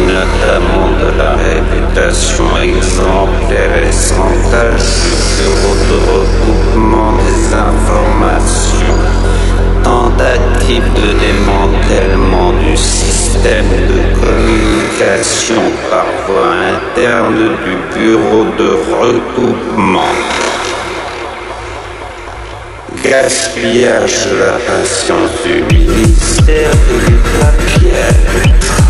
notamment de la réputation exemplaire et sans du bureau de recoupement des informations, tentative de démantèlement du système de communication par voie interne du bureau de recoupement. Gaspillage de la patience du ministère de l'État